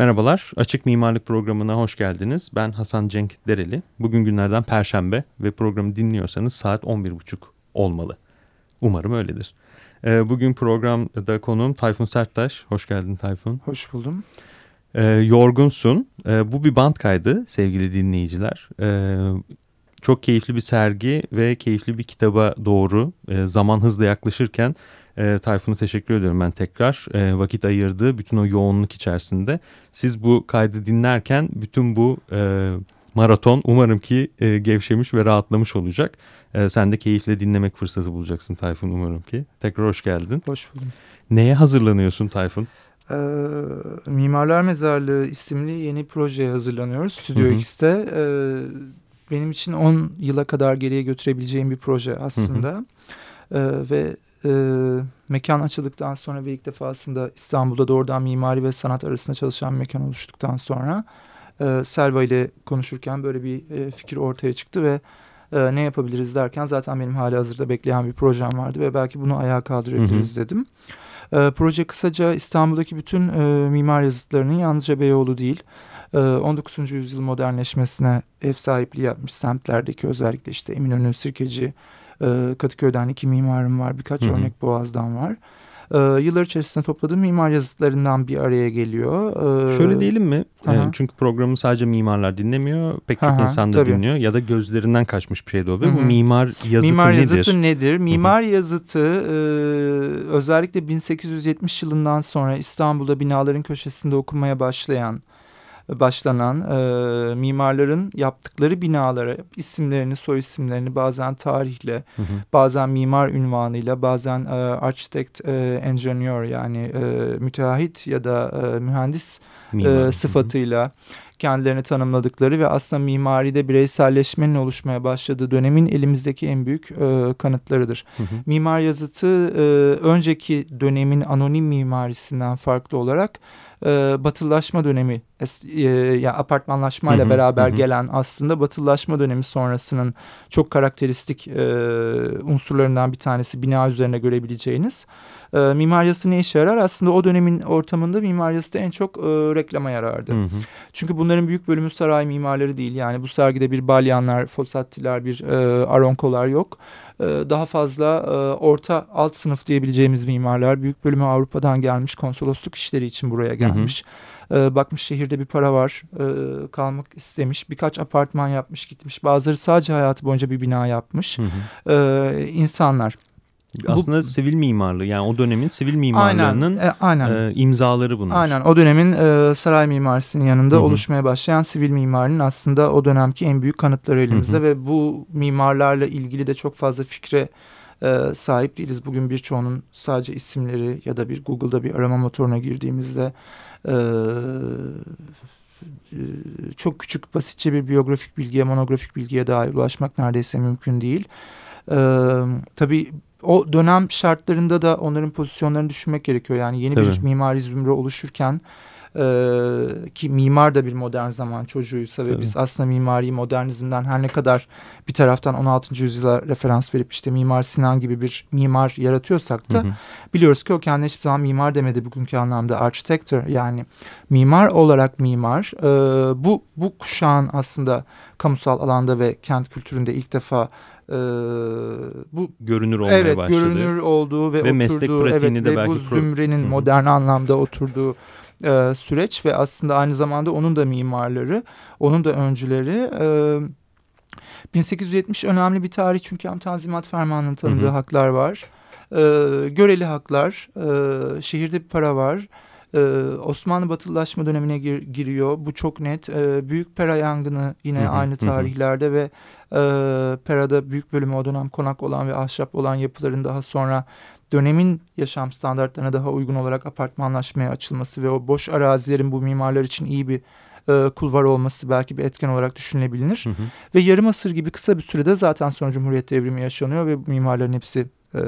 Merhabalar, Açık Mimarlık Programı'na hoş geldiniz. Ben Hasan Cenk Dereli. Bugün günlerden Perşembe ve programı dinliyorsanız saat 11.30 olmalı. Umarım öyledir. Ee, bugün programda konuğum Tayfun Serttaş. Hoş geldin Tayfun. Hoş buldum. Ee, yorgunsun. Ee, bu bir band kaydı sevgili dinleyiciler. Çok keyifli bir sergi ve keyifli bir kitaba doğru e, zaman hızla yaklaşırken e, Tayfun'a teşekkür ediyorum ben tekrar. E, vakit ayırdığı bütün o yoğunluk içerisinde. Siz bu kaydı dinlerken bütün bu e, maraton umarım ki e, gevşemiş ve rahatlamış olacak. E, sen de keyifle dinlemek fırsatı bulacaksın Tayfun umarım ki. Tekrar hoş geldin. Hoş buldum. Neye hazırlanıyorsun Tayfun? Ee, Mimarlar Mezarlığı isimli yeni projeye hazırlanıyoruz Stüdyo X'te. Ee, benim için 10 yıla kadar geriye götürebileceğim bir proje aslında. Ee, ve e, mekan açıldıktan sonra ve ilk defasında İstanbul'da doğrudan mimari ve sanat arasında çalışan mekan oluştuktan sonra e, Selva ile konuşurken böyle bir e, fikir ortaya çıktı ve e, ne yapabiliriz derken zaten benim hali hazırda bekleyen bir projem vardı ve belki bunu ayağa kaldırabiliriz hı hı. dedim. E, proje kısaca İstanbul'daki bütün e, mimar yazıtlarının yalnızca Beyoğlu değil, e, 19. yüzyıl modernleşmesine ev sahipliği yapmış semtlerdeki özellikle işte Eminönü, Sirkeci, e, Kadıköy'den iki mimarım var, birkaç Hı-hı. örnek Boğaz'dan var. E, yıllar içerisinde topladığım mimar yazıtlarından bir araya geliyor. E, Şöyle diyelim mi? E, çünkü programı sadece mimarlar dinlemiyor. Pek çok Aha, insan da tabii. dinliyor. Ya da gözlerinden kaçmış bir şey de oluyor. Hı-hı. Bu mimar yazıtı mimar nedir? Mimar yazıtı nedir? Mimar Hı-hı. yazıtı e, özellikle 1870 yılından sonra İstanbul'da binaların köşesinde okunmaya başlayan başlanan e, mimarların yaptıkları binalara isimlerini, soy isimlerini bazen tarihle, hı hı. bazen mimar ünvanıyla, bazen e, architect, e, engineer yani e, müteahhit ya da e, mühendis e, sıfatıyla... Hı hı kendilerini tanımladıkları ve aslında mimaride bireyselleşmenin oluşmaya başladığı dönemin elimizdeki en büyük e, kanıtlarıdır. Hı hı. Mimar yazıtı e, önceki dönemin anonim mimarisinden farklı olarak e, batılılaşma dönemi e, yani apartmanlaşmayla hı hı, beraber hı. gelen aslında batılılaşma dönemi sonrasının çok karakteristik e, unsurlarından bir tanesi bina üzerine görebileceğiniz. E, mimar yazısı ne işe yarar? Aslında o dönemin ortamında mimar yazısı en çok e, reklama yarardı. Hı hı. Çünkü bunların büyük bölümü saray mimarları değil. Yani bu sergide bir balyanlar, fosattiler, bir e, aronkolar yok. E, daha fazla e, orta alt sınıf diyebileceğimiz mimarlar büyük bölümü Avrupa'dan gelmiş konsolosluk işleri için buraya gelmiş. Hı hı. E, bakmış şehirde bir para var kalmak istemiş birkaç apartman yapmış gitmiş bazıları sadece hayatı boyunca bir bina yapmış hı hı. insanlar. Aslında bu, sivil mimarlığı yani o dönemin sivil mimarlığının aynen, e, aynen. E, imzaları bunlar. Aynen o dönemin e, saray mimarisinin yanında Hı -hı. oluşmaya başlayan sivil mimarinin aslında o dönemki en büyük kanıtları elimizde Hı -hı. ve bu mimarlarla ilgili de çok fazla fikre e, sahip değiliz. Bugün birçoğunun sadece isimleri ya da bir Google'da bir arama motoruna girdiğimizde e, çok küçük basitçe bir biyografik bilgiye monografik bilgiye dair ulaşmak neredeyse mümkün değil. E, tabii o dönem şartlarında da onların pozisyonlarını düşünmek gerekiyor. Yani yeni Tabii. bir mimari zümre oluşurken e, ki mimar da bir modern zaman çocuğuysa ve Tabii. biz aslında mimari modernizmden her ne kadar bir taraftan 16. yüzyıla referans verip işte Mimar Sinan gibi bir mimar yaratıyorsak da hı hı. biliyoruz ki o kendine hiçbir zaman mimar demedi bugünkü anlamda architector yani mimar olarak mimar e, bu bu kuşağın aslında kamusal alanda ve kent kültüründe ilk defa e, bu görünür olmaya evet, başladı. görünür olduğu ve, ve oturduğu evet, de ve belki bu zümrenin modern anlamda oturduğu e, süreç ve aslında aynı zamanda onun da mimarları, onun da öncüleri. E, 1870 önemli bir tarih çünkü hem Tanzimat Fermanı'nın tanıdığı hı hı. haklar var. E, göreli haklar, e, şehirde bir para var. Ee, Osmanlı batılılaşma dönemine gir, giriyor. Bu çok net. Ee, Büyük Pera yangını yine hı hı, aynı tarihlerde hı. ve e, Pera'da büyük bölümü o dönem konak olan ve ahşap olan yapıların daha sonra dönemin yaşam standartlarına daha uygun olarak apartmanlaşmaya açılması ve o boş arazilerin bu mimarlar için iyi bir e, kulvar olması belki bir etken olarak düşünülebilir. Hı hı. Ve yarım asır gibi kısa bir sürede zaten sonra Cumhuriyet devrimi yaşanıyor ve mimarların hepsi e,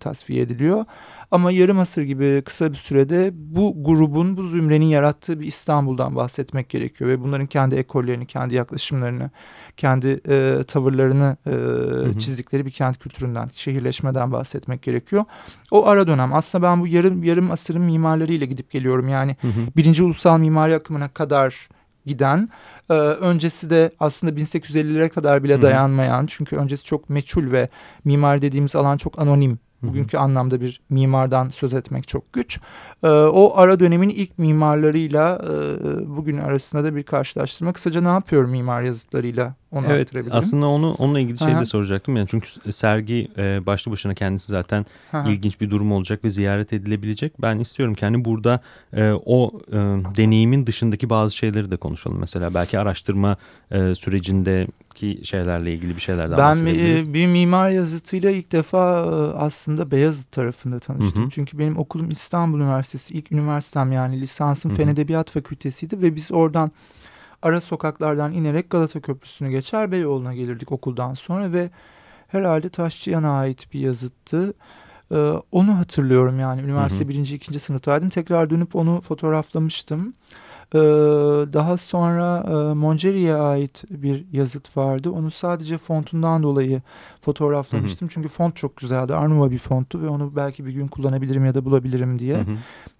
tasfiye ediliyor. Ama yarım asır gibi kısa bir sürede bu grubun, bu zümrenin yarattığı bir İstanbul'dan bahsetmek gerekiyor. Ve bunların kendi ekollerini, kendi yaklaşımlarını, kendi e, tavırlarını e, hı hı. çizdikleri bir kent kültüründen, şehirleşmeden bahsetmek gerekiyor. O ara dönem aslında ben bu yarım yarım asırın mimarlarıyla gidip geliyorum. Yani hı hı. birinci ulusal mimari akımına kadar giden e, öncesi de aslında 1850'lere kadar bile dayanmayan çünkü öncesi çok meçhul ve mimar dediğimiz alan çok anonim Bugünkü anlamda bir mimardan söz etmek çok güç. E, o ara dönemin ilk mimarlarıyla e, bugün arasında da bir karşılaştırma. Kısaca ne yapıyorum mimar yazıtlarıyla onu evet, Aslında onu onunla ilgili şey de soracaktım. Yani çünkü sergi e, başlı başına kendisi zaten Aha. ilginç bir durum olacak ve ziyaret edilebilecek. Ben istiyorum ki hani burada e, o e, deneyimin dışındaki bazı şeyleri de konuşalım. Mesela belki araştırma e, sürecindeki şeylerle ilgili bir şeylerden ben bahsedebiliriz. Ben bir mimar yazıtıyla ilk defa e, aslında Beyazıt tarafında tanıştım. Hı hı. Çünkü benim okulum İstanbul Üniversitesi. ilk üniversitem yani lisansım hı hı. Fen Edebiyat Fakültesiydi ve biz oradan ara sokaklardan inerek Galata Köprüsü'nü geçer Beyoğlu'na gelirdik okuldan sonra ve herhalde Taşçıyan'a ait bir yazıttı. Ee, onu hatırlıyorum yani üniversite hı hı. birinci ikinci sınıftaydım. Tekrar dönüp onu fotoğraflamıştım. Ee, daha sonra e, ait bir yazıt vardı. Onu sadece fontundan dolayı fotoğraflamıştım. Hı hı. Çünkü font çok güzeldi. Arnova bir fonttu ve onu belki bir gün kullanabilirim ya da bulabilirim diye. Hı hı.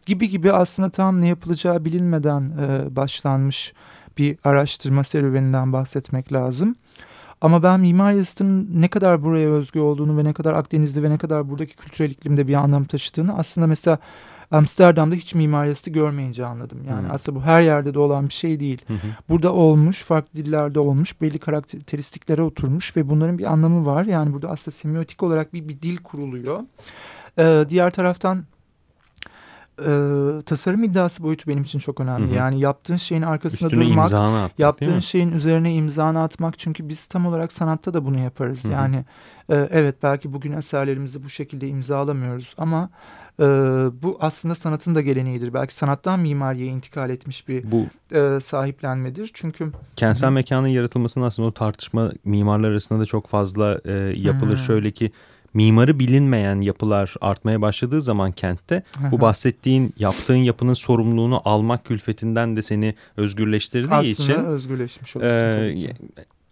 Gibi gibi aslında tam ne yapılacağı bilinmeden e, başlanmış bir araştırma serüveninden bahsetmek lazım. Ama ben mimar yazıtının ne kadar buraya özgü olduğunu ve ne kadar Akdeniz'de ve ne kadar buradaki kültürel iklimde bir anlam taşıdığını aslında mesela Amsterdam'da hiç mimar görmeyince anladım. Yani hı aslında bu her yerde de olan bir şey değil. Hı Burada olmuş, farklı dillerde olmuş, belli karakteristiklere oturmuş ve bunların bir anlamı var. Yani burada aslında semiotik olarak bir, bir dil kuruluyor. Ee, diğer taraftan e, tasarım iddiası boyutu benim için çok önemli. Hı hı. Yani yaptığın şeyin arkasında Üstüne durmak, atmak, yaptığın şeyin üzerine imzanı atmak. Çünkü biz tam olarak sanatta da bunu yaparız. Hı hı. Yani e, evet belki bugün eserlerimizi bu şekilde imzalamıyoruz ama e, bu aslında sanatın da geleneğidir. Belki sanattan mimariye intikal etmiş bir bu, e, sahiplenmedir. Çünkü kentsel hı. mekanın yaratılmasının aslında o tartışma mimarlar arasında da çok fazla e, yapılır. Hı. Şöyle ki mimarı bilinmeyen yapılar artmaya başladığı zaman kentte bu bahsettiğin yaptığın yapının sorumluluğunu almak külfetinden de seni özgürleştirdiği Aslında için özgürleşmiş oluyorsun e,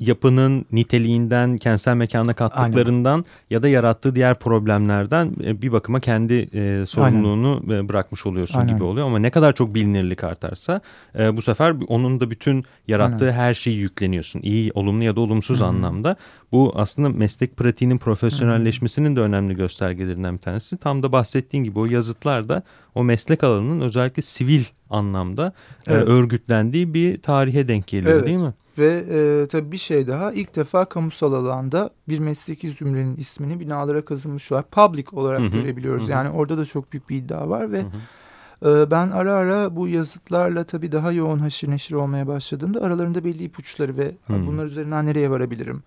yapının niteliğinden, kentsel mekana kattıklarından Aynen. ya da yarattığı diğer problemlerden e, bir bakıma kendi e, sorumluluğunu Aynen. bırakmış oluyorsun Aynen. gibi oluyor. Ama ne kadar çok bilinirlik artarsa e, bu sefer onun da bütün yarattığı Aynen. her şeyi yükleniyorsun. İyi, olumlu ya da olumsuz Hı -hı. anlamda. Bu aslında meslek pratiğinin profesyonelleşmesinin de önemli göstergelerinden bir tanesi. Tam da bahsettiğin gibi o yazıtlarda o meslek alanının özellikle sivil anlamda evet. e, örgütlendiği bir tarihe denk geliyor evet. değil mi? Ve e, tabii bir şey daha ilk defa kamusal alanda bir mesleki zümrenin ismini binalara kazınmış olarak public olarak hı hı, görebiliyoruz. Hı. Yani orada da çok büyük bir iddia var ve hı hı. E, ben ara ara bu yazıtlarla tabii daha yoğun haşir neşir olmaya başladığımda aralarında belli ipuçları ve hı. bunlar üzerinden nereye varabilirim?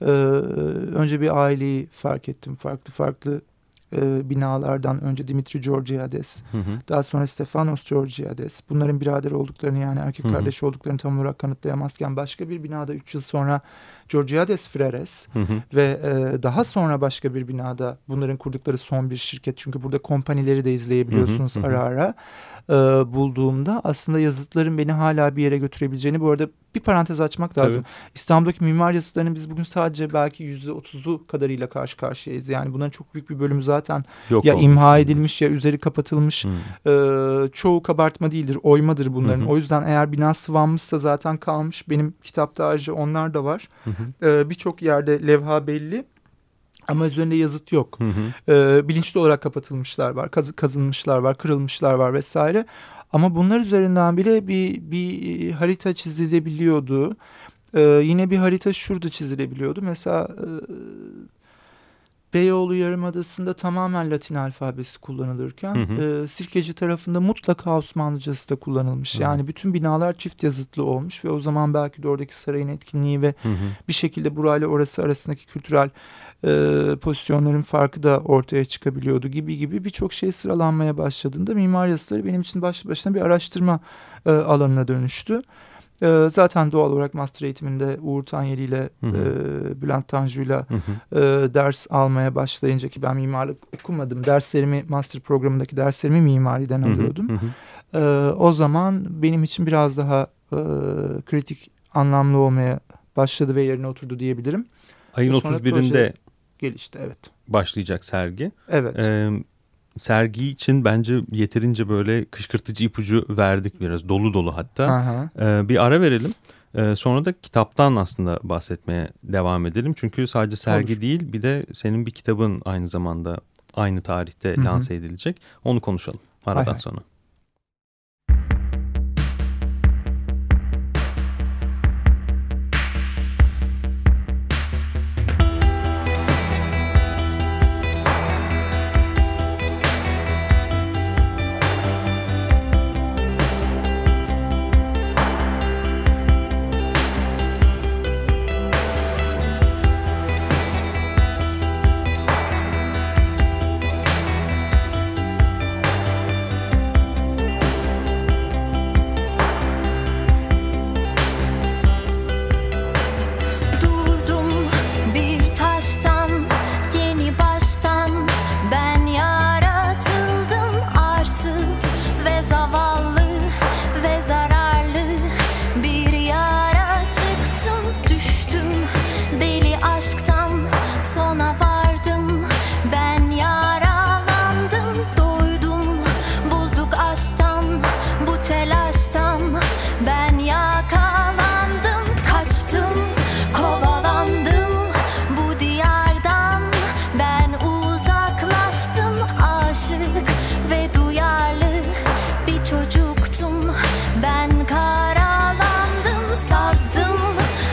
Ee, önce bir aileyi fark ettim. Farklı farklı e, binalardan önce Dimitri Georgiades, hı hı. daha sonra Stefanos Georgiades. Bunların birader olduklarını yani erkek hı hı. kardeş olduklarını tam olarak kanıtlayamazken başka bir binada 3 yıl sonra Georgiades Freres hı hı. ve e, daha sonra başka bir binada bunların kurdukları son bir şirket çünkü burada kompanileri de izleyebiliyorsunuz hı hı. ara ara e, bulduğumda aslında yazıtların beni hala bir yere götürebileceğini bu arada bir parantez açmak lazım. Tabii. İstanbul'daki mimar yazıtlarının biz bugün sadece belki yüzde otuzu kadarıyla karşı karşıyayız. Yani bunların çok büyük bir bölümü zaten Yok ya olmuş. imha edilmiş ya üzeri kapatılmış. Hmm. Ee, çoğu kabartma değildir, oymadır bunların. Hmm. O yüzden eğer bina sıvanmışsa zaten kalmış. Benim kitapta ayrıca onlar da var. Hmm. Ee, Birçok yerde levha belli. Ama üzerinde yazıt yok. Hı hı. Ee, bilinçli olarak kapatılmışlar var, kazı, kazınmışlar var, kırılmışlar var vesaire. Ama bunlar üzerinden bile bir, bir harita çizilebiliyordu. Ee, yine bir harita şurada çizilebiliyordu. Mesela e, Beyoğlu Yarımadası'nda tamamen Latin alfabesi kullanılırken hı hı. E, Sirkeci tarafında mutlaka Osmanlıcası da kullanılmış. Hı. Yani bütün binalar çift yazıtlı olmuş ve o zaman belki de oradaki sarayın etkinliği ve hı hı. bir şekilde burayla orası arasındaki kültürel e, pozisyonların farkı da ortaya çıkabiliyordu gibi gibi birçok şey sıralanmaya başladığında mimar yazıları benim için başlı başına bir araştırma e, alanına dönüştü. E, zaten doğal olarak master eğitiminde Uğur Tanyeli ile e, Bülent Tanju'yla e, ders almaya başlayınca ki ben mimarlık okumadım. Derslerimi master programındaki derslerimi mimariden alıyordum. E, o zaman benim için biraz daha e, kritik anlamlı olmaya başladı ve yerine oturdu diyebilirim. Ayın 31'inde gelişti evet. Başlayacak sergi. Evet. Ee, sergi için bence yeterince böyle kışkırtıcı ipucu verdik biraz dolu dolu hatta. Ee, bir ara verelim. Ee, sonra da kitaptan aslında bahsetmeye devam edelim. Çünkü sadece sergi Olur. değil bir de senin bir kitabın aynı zamanda aynı tarihte Hı -hı. lanse edilecek. Onu konuşalım aradan hay hay. sonra.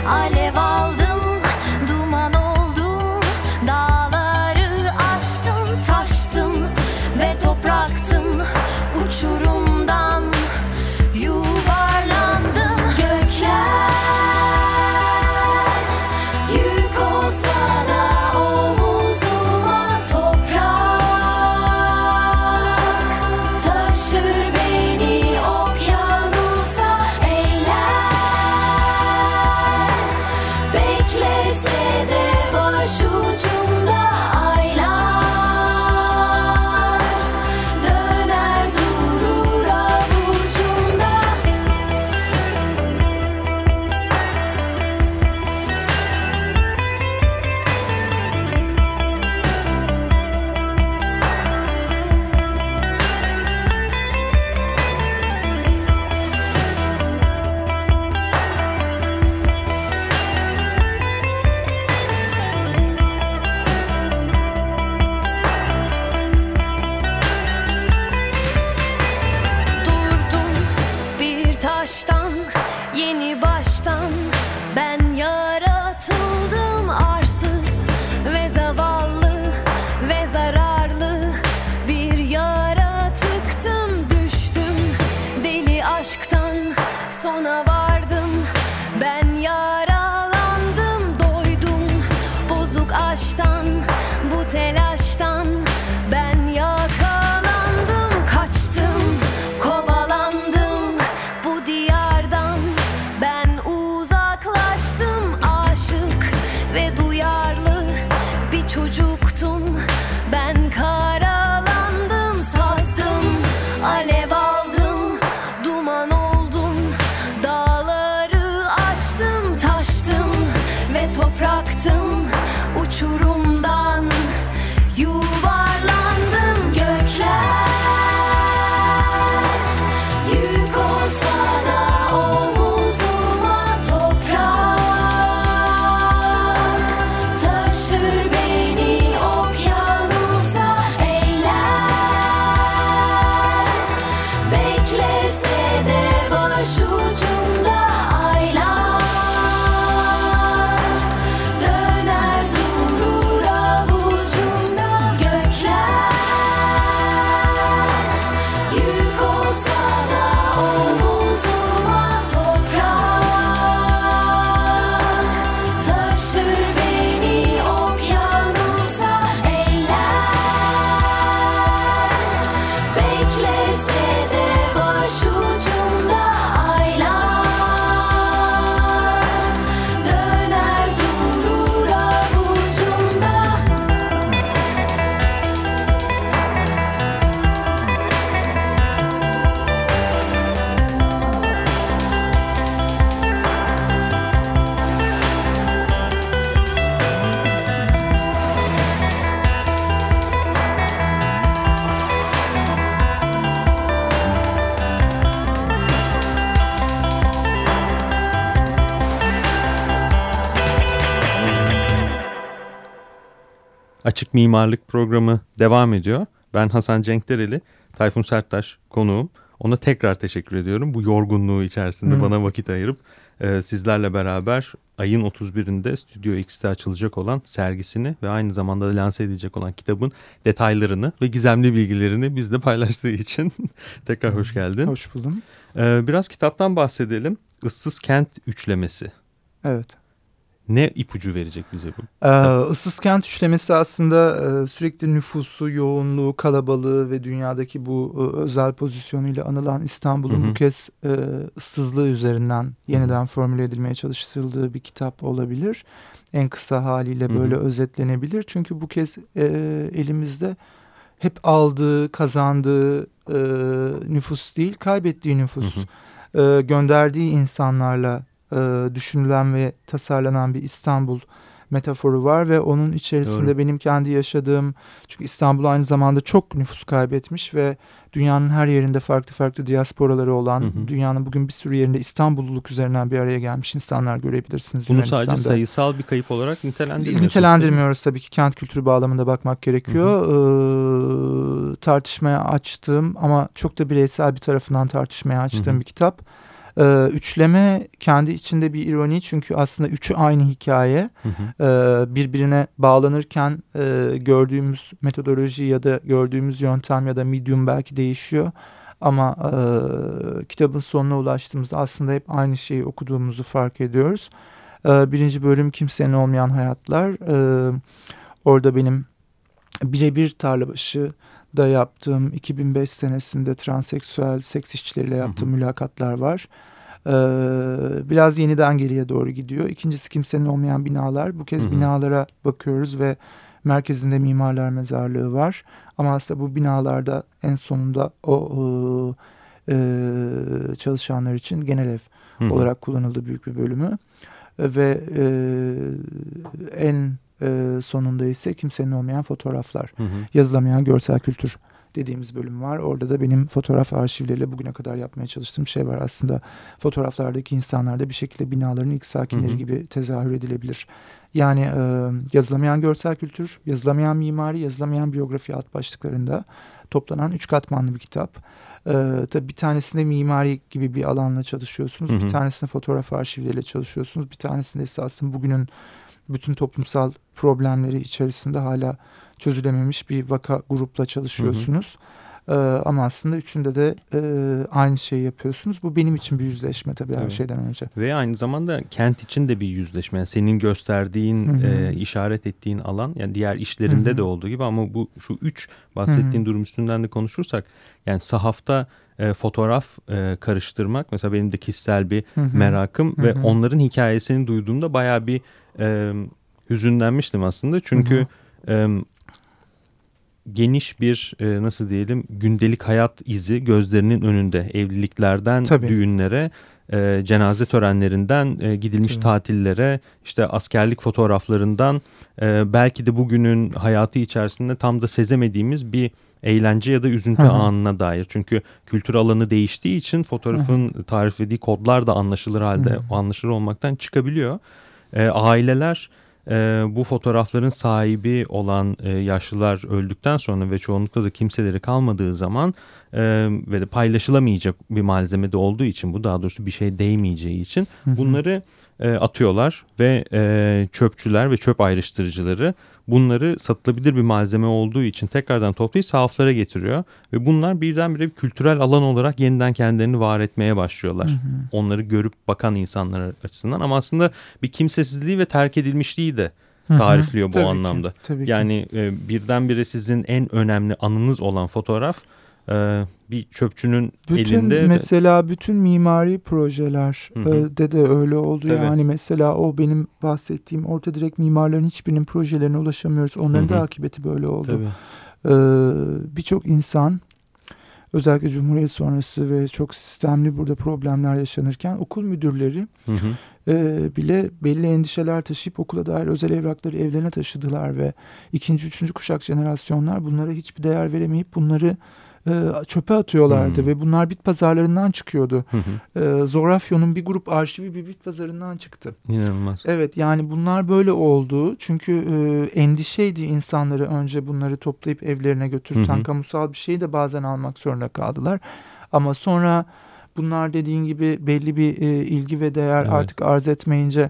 All Mimarlık programı devam ediyor. Ben Hasan Cenkdereli, Tayfun Serttaş konuğum. Ona tekrar teşekkür ediyorum. Bu yorgunluğu içerisinde Hı. bana vakit ayırıp e, sizlerle beraber ayın 31'inde Stüdyo X'te açılacak olan sergisini ve aynı zamanda da lanse edilecek olan kitabın detaylarını ve gizemli bilgilerini bizle paylaştığı için tekrar hoş geldin. Hoş buldum. Ee, biraz kitaptan bahsedelim. Issız Kent Üçlemesi. Evet. Ne ipucu verecek bize bu? Ee, ıssız kent üçlemesi aslında e, sürekli nüfusu, yoğunluğu, kalabalığı ve dünyadaki bu e, özel pozisyonuyla anılan İstanbul'un bu kez e, ıssızlığı üzerinden yeniden hı hı. formüle edilmeye çalıştırıldığı bir kitap olabilir. En kısa haliyle böyle hı hı. özetlenebilir. Çünkü bu kez e, elimizde hep aldığı, kazandığı e, nüfus değil, kaybettiği nüfus. Hı hı. E, gönderdiği insanlarla e, düşünülen ve tasarlanan bir İstanbul metaforu var ve onun içerisinde Doğru. benim kendi yaşadığım çünkü İstanbul aynı zamanda çok nüfus kaybetmiş ve dünyanın her yerinde farklı farklı diasporaları olan hı hı. dünyanın bugün bir sürü yerinde İstanbulluluk üzerinden bir araya gelmiş insanlar görebilirsiniz. Bunu sadece sayısal bir kayıp olarak nitelendirmiyoruz. Nitelendirmiyoruz tabii ki kent kültürü bağlamında bakmak gerekiyor. Hı hı. Ee, tartışmaya açtığım ama çok da bireysel bir tarafından tartışmaya açtığım hı hı. bir kitap. Ee, üçleme kendi içinde bir ironi çünkü aslında üçü aynı hikaye. Hı hı. Ee, birbirine bağlanırken e, gördüğümüz metodoloji ya da gördüğümüz yöntem ya da medium belki değişiyor. Ama e, kitabın sonuna ulaştığımızda aslında hep aynı şeyi okuduğumuzu fark ediyoruz. E, birinci bölüm kimsenin olmayan hayatlar. E, orada benim birebir tarlabaşı da yaptığım 2005 senesinde transseksüel seks işçileriyle yaptığım hı hı. mülakatlar var. Ee, biraz yeniden geriye doğru gidiyor. İkincisi kimsenin olmayan binalar. Bu kez hı hı. binalara bakıyoruz ve merkezinde mimarlar mezarlığı var. Ama aslında bu binalarda en sonunda o e, e, çalışanlar için genel ev hı hı. olarak kullanıldı büyük bir bölümü. Ve e, en e, sonunda ise kimsenin olmayan fotoğraflar, hı hı. yazılamayan görsel kültür dediğimiz bölüm var. Orada da benim fotoğraf arşivleriyle bugüne kadar yapmaya çalıştığım şey var. Aslında fotoğraflardaki insanlar da bir şekilde binaların ilk sakinleri hı hı. gibi tezahür edilebilir. Yani e, yazılamayan görsel kültür, yazılamayan mimari, yazılamayan biyografi alt başlıklarında toplanan üç katmanlı bir kitap. Ee, tabii bir tanesinde mimari gibi bir alanla çalışıyorsunuz. Hı hı. Bir tanesinde fotoğraf arşivleriyle çalışıyorsunuz. Bir tanesinde esasında bugünün bütün toplumsal problemleri içerisinde hala çözülememiş bir vaka grupla çalışıyorsunuz. Hı hı. Ee, ama aslında üçünde de e, aynı şeyi yapıyorsunuz. Bu benim için bir yüzleşme tabii evet. her şeyden önce. Ve aynı zamanda kent için de bir yüzleşme. Yani senin gösterdiğin, hı hı. E, işaret ettiğin alan yani diğer işlerinde hı hı. de olduğu gibi ama bu şu üç bahsettiğin hı hı. durum üstünden de konuşursak yani sahafta e, fotoğraf e, karıştırmak mesela benim de kişisel bir hı hı. merakım hı hı. ve onların hikayesini duyduğumda bayağı bir e, hüzünlenmiştim aslında. Çünkü hı hı. E, geniş bir e, nasıl diyelim gündelik hayat izi gözlerinin önünde evliliklerden Tabii. düğünlere e, cenaze törenlerinden e, gidilmiş Tabii. tatillere işte askerlik fotoğraflarından e, belki de bugünün hayatı içerisinde tam da sezemediğimiz bir eğlence ya da üzüntü Hı -hı. anına dair. Çünkü kültür alanı değiştiği için fotoğrafın Hı -hı. tariflediği kodlar da anlaşılır halde Hı -hı. anlaşılır olmaktan çıkabiliyor. E, aileler e, bu fotoğrafların sahibi olan e, yaşlılar öldükten sonra ve çoğunlukla da kimseleri kalmadığı zaman e, ve de paylaşılamayacak bir malzeme de olduğu için bu daha doğrusu bir şey değmeyeceği için bunları e, atıyorlar ve e, çöpçüler ve çöp ayrıştırıcıları bunları satılabilir bir malzeme olduğu için tekrardan toplayıp sahaflara getiriyor. Ve bunlar birdenbire bir kültürel alan olarak yeniden kendilerini var etmeye başlıyorlar. Hı hı. Onları görüp bakan insanlar açısından ama aslında bir kimsesizliği ve terk edilmişliği de tarifliyor hı hı. bu tabii anlamda. Ki, tabii yani e, birdenbire sizin en önemli anınız olan fotoğraf e, bir çöpçünün bütün, elinde. Mesela bütün mimari projeler hı hı. E, de de öyle oldu. Tabii. Yani mesela o benim bahsettiğim orta direkt mimarların hiçbirinin projelerine ulaşamıyoruz. Onların hı hı. da akıbeti böyle oldu. Tabii. Ee, Birçok insan özellikle Cumhuriyet sonrası ve çok sistemli burada problemler yaşanırken okul müdürleri hı hı. E, bile belli endişeler taşıyıp okula dair özel evrakları evlerine taşıdılar ve ikinci, üçüncü kuşak jenerasyonlar bunlara hiçbir değer veremeyip bunları e, çöpe atıyorlardı hmm. ve bunlar bit pazarlarından çıkıyordu. E, Zorafyo'nun bir grup arşivi bir bit pazarından çıktı. İnanılmaz. Evet yani bunlar böyle oldu. Çünkü e, endişeydi insanları önce bunları toplayıp evlerine götürten kamusal bir şeyi de bazen almak zorunda kaldılar. Ama sonra bunlar dediğin gibi belli bir e, ilgi ve değer evet. artık arz etmeyince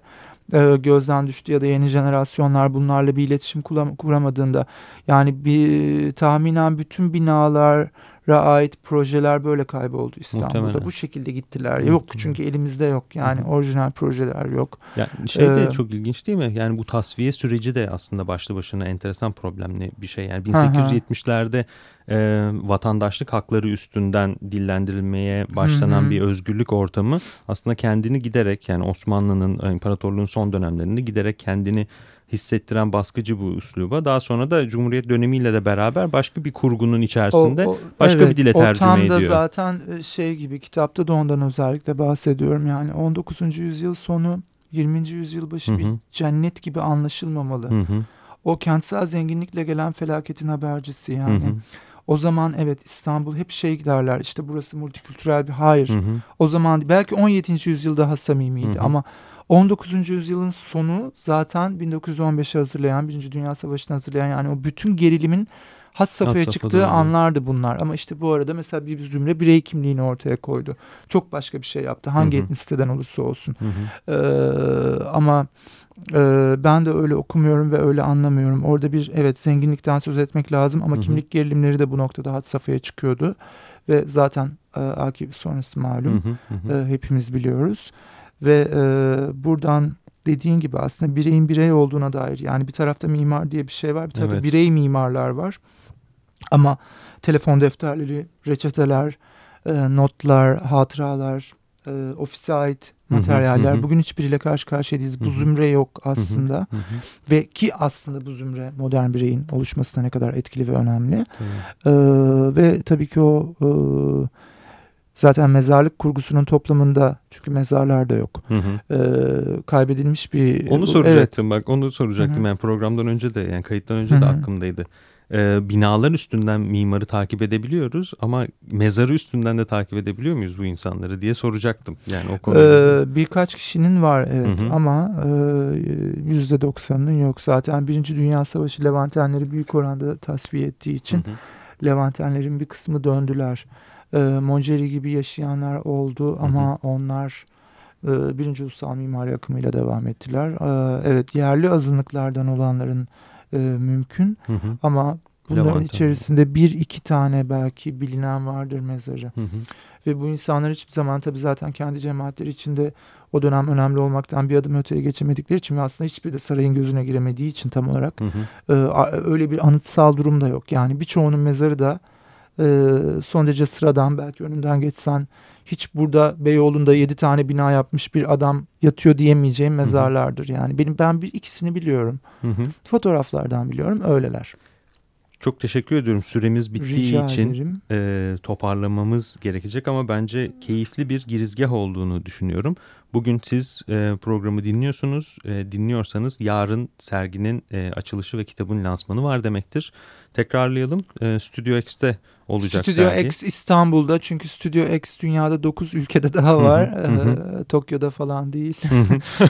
e, gözden düştü ya da yeni jenerasyonlar bunlarla bir iletişim kuramadığında yani bir tahminen bütün binalar ait projeler böyle kayboldu İstanbul'da. Muhtemelen. Bu şekilde gittiler. Yok çünkü elimizde yok. Yani Hı. orijinal projeler yok. Yani şey de ee, çok ilginç değil mi? Yani bu tasfiye süreci de aslında başlı başına enteresan problemli bir şey. Yani 1870'lerde e, vatandaşlık hakları üstünden dillendirilmeye başlanan Hı -hı. bir özgürlük ortamı aslında kendini giderek yani Osmanlı'nın e, imparatorluğun son dönemlerinde giderek kendini hissettiren baskıcı bu üsluba. Daha sonra da Cumhuriyet dönemiyle de beraber başka bir kurgunun içerisinde o, o, başka evet, bir dile tercüme ediyor. O tam da zaten e, şey gibi kitapta da ondan özellikle bahsediyorum. Yani 19. yüzyıl sonu 20. yüzyıl başı Hı -hı. bir cennet gibi anlaşılmamalı. Hı -hı. O kentsel zenginlikle gelen felaketin habercisi yani. Hı -hı. O zaman evet İstanbul hep şey derler işte burası multikültürel bir hayır. Hı hı. O zaman belki 17. yüzyılda daha samimiydi hı hı. ama 19. yüzyılın sonu zaten 1915'e hazırlayan, Birinci Dünya Savaşı'nı hazırlayan yani o bütün gerilimin has safhaya çıktığı doğru. anlardı bunlar. Ama işte bu arada mesela bir zümre birey kimliğini ortaya koydu. Çok başka bir şey yaptı. Hangi hı hı. etnisiteden olursa olsun. Hı hı. Ee, ama e, ben de öyle okumuyorum ve öyle anlamıyorum. Orada bir evet zenginlikten söz etmek lazım ama hı hı. kimlik gerilimleri de bu noktada had safhaya çıkıyordu. Ve zaten e, Akif sonrası malum. Hı hı hı. E, hepimiz biliyoruz. Ve e, buradan dediğin gibi aslında bireyin birey olduğuna dair yani bir tarafta mimar diye bir şey var bir tarafta evet. birey mimarlar var. Ama telefon defterleri, reçeteler, e, notlar, hatıralar, e, ofise ait materyaller. Hı hı, Bugün hiçbiriyle karşı karşıya değiliz. Bu zümre yok aslında. Hı hı, hı. Ve ki aslında bu zümre modern bireyin oluşmasına ne kadar etkili ve önemli. Ee, ve tabii ki o e, zaten mezarlık kurgusunun toplamında çünkü mezarlar da yok. Hı hı. E, kaybedilmiş bir... Onu soracaktım evet. bak onu soracaktım. Hı hı. Yani programdan önce de yani kayıttan önce hı hı. de aklımdaydı e, binalar üstünden mimarı takip edebiliyoruz ama mezarı üstünden de takip edebiliyor muyuz bu insanları diye soracaktım. Yani o konuda. Ee, birkaç kişinin var evet hı hı. ama yüzde doksanının yok. Zaten Birinci Dünya Savaşı Levantenleri büyük oranda tasfiye ettiği için hı hı. Levantenlerin bir kısmı döndüler. E, Monceri gibi yaşayanlar oldu ama hı hı. onlar e, Birinci Ulusal Mimari akımıyla devam ettiler. E, evet yerli azınlıklardan olanların e, mümkün. Hı hı. Ama bunların Levant içerisinde bir iki tane belki bilinen vardır mezarı. Hı hı. Ve bu insanlar hiçbir zaman tabii zaten kendi cemaatleri içinde o dönem önemli olmaktan bir adım öteye geçemedikleri için aslında hiçbir de sarayın gözüne giremediği için tam olarak hı hı. E, öyle bir anıtsal durum da yok. Yani birçoğunun mezarı da e, son derece sıradan belki önünden geçsen hiç burada Beyoğlu'nda yedi tane bina yapmış bir adam yatıyor diyemeyeceğim mezarlardır. Yani benim ben bir ikisini biliyorum. Hı hı. Fotoğraflardan biliyorum öyleler. Çok teşekkür ediyorum. Süremiz bittiği Rica için e, toparlamamız gerekecek ama bence keyifli bir girizgah olduğunu düşünüyorum. Bugün siz e, programı dinliyorsunuz. E, dinliyorsanız yarın serginin e, açılışı ve kitabın lansmanı var demektir. Tekrarlayalım. E, Studio X'te olacak Studio sergi. X İstanbul'da çünkü Studio X dünyada 9 ülkede daha var. Hı hı, ee, Tokyo'da falan değil.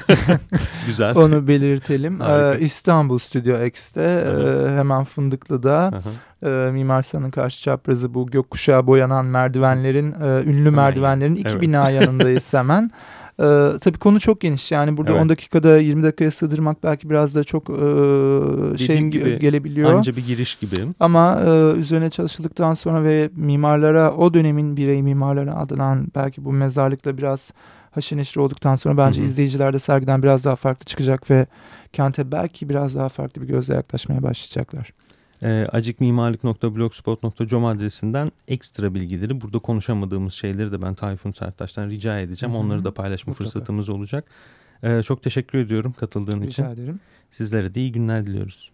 Güzel. Onu belirtelim. Ee, İstanbul Studio X'te e, hemen Fındıklı'da e, Mimar Sinan'ın karşı çaprazı bu gökkuşağı boyanan merdivenlerin e, ünlü merdivenlerin iki evet. bina yanındayız hemen. Ee, tabii konu çok geniş yani burada evet. 10 dakikada 20 dakikaya sığdırmak belki biraz da çok e, şey gibi, gelebiliyor. Anca bir giriş gibi. Ama e, üzerine çalışıldıktan sonra ve mimarlara o dönemin birey mimarlara adılan belki bu mezarlıkla biraz haşır neşir olduktan sonra bence Hı-hı. izleyiciler de sergiden biraz daha farklı çıkacak ve kente belki biraz daha farklı bir gözle yaklaşmaya başlayacaklar e, acikmimarlık.blogspot.com adresinden ekstra bilgileri burada konuşamadığımız şeyleri de ben Tayfun Serttaş'tan rica edeceğim. Hı -hı. Onları da paylaşma Mutlaka. fırsatımız olacak. E, çok teşekkür ediyorum katıldığın Rica için. Rica ederim. Sizlere de iyi günler diliyoruz.